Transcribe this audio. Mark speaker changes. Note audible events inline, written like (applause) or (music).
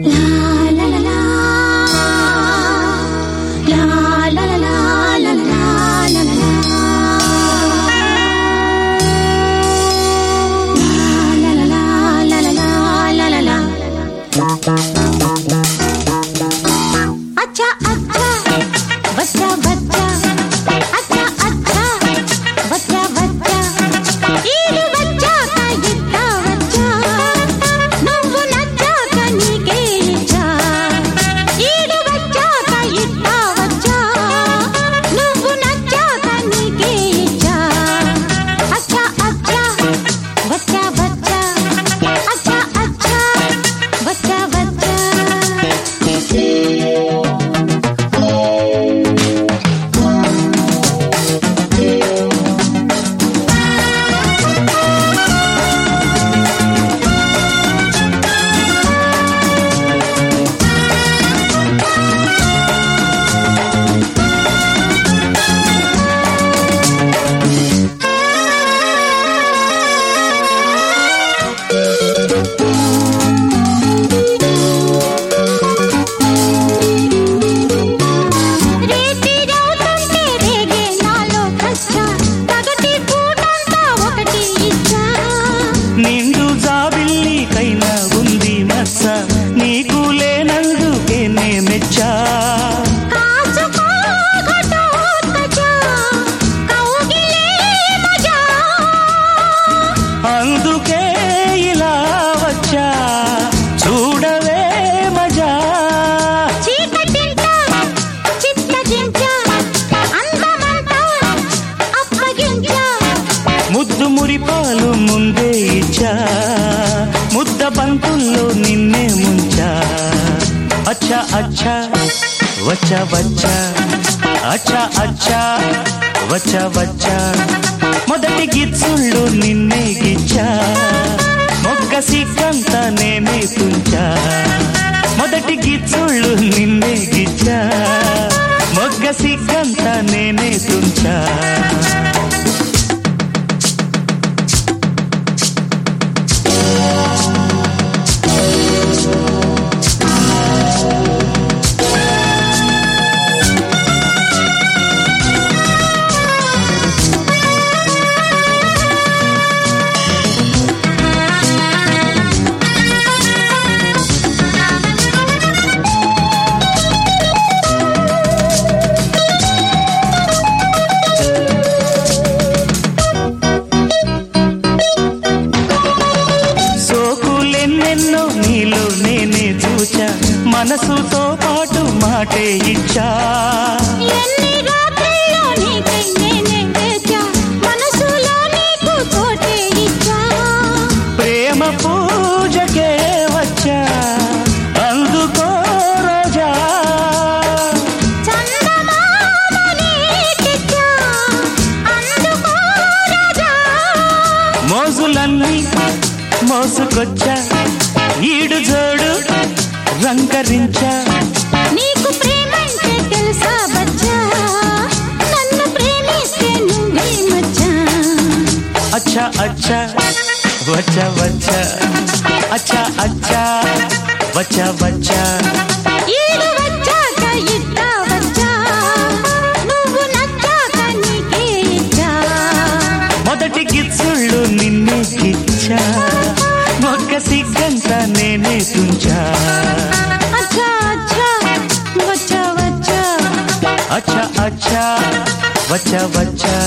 Speaker 1: La (laughs)
Speaker 2: ముద్దు మురిపాలు ముందే ఇచ్చా. ముద్ద పంతుల్లో నిన్నే ముంచా. అచ్చా అచ్చా వచ్చ వచ్చా అచ్చా అచ్చా వచ్చ వచ్చా మొదటి గిచ్చుళ్ళు నిన్నే గిచ్చా. మొక్క సిక్కంత నేనే తుంచా. మొదటి గిచ్చుళ్ళు నిన్నే గిచ్చా. మొగ్గ సిగ్గంత నేనే తుంచా. పాటు మాటే ఇచ్చా. ప్రేమ పూజకే వచ్చా అందుకో రాజా. మోజులన్నీ మోసుకొచ్చా ఈడు జోడు రంకరించా
Speaker 1: నీకు ప్రేమంటే తెలుసా బచ్చా? నన్ను ప్రేమిస్తే నువ్వే మచ్చా?
Speaker 2: అచ్చా అచ్చా వచ్చా వచ్చా అచ్చా అచ్చా వచ్చా వచ్చా వచ్చా వచ్చా